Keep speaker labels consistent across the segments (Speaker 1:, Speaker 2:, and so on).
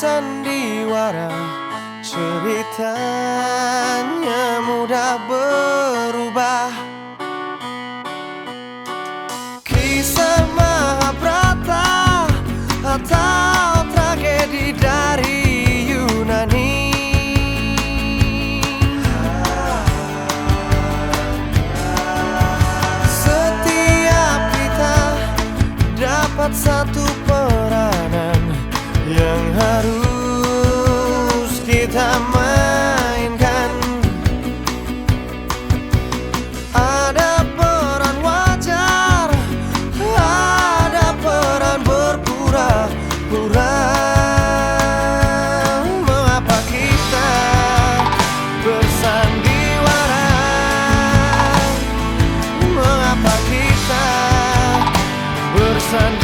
Speaker 1: bersandiwara Ceritanya mudah berubah sun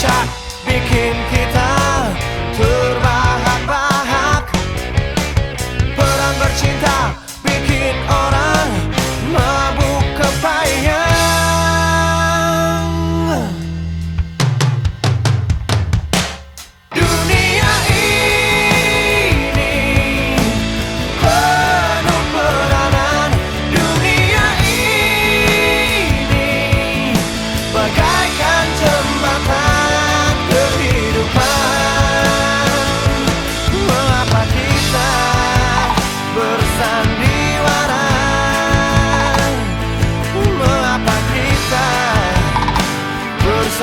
Speaker 1: Snapchat, vi kendte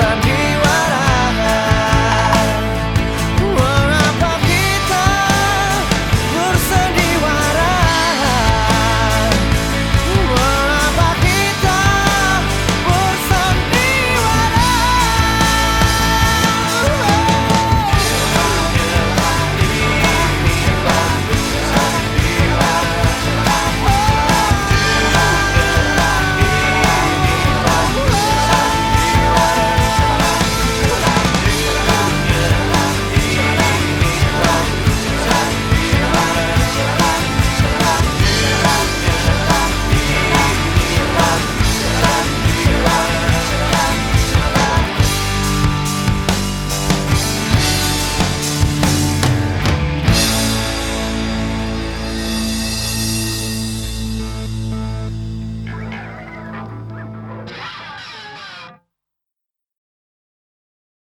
Speaker 1: I'm here.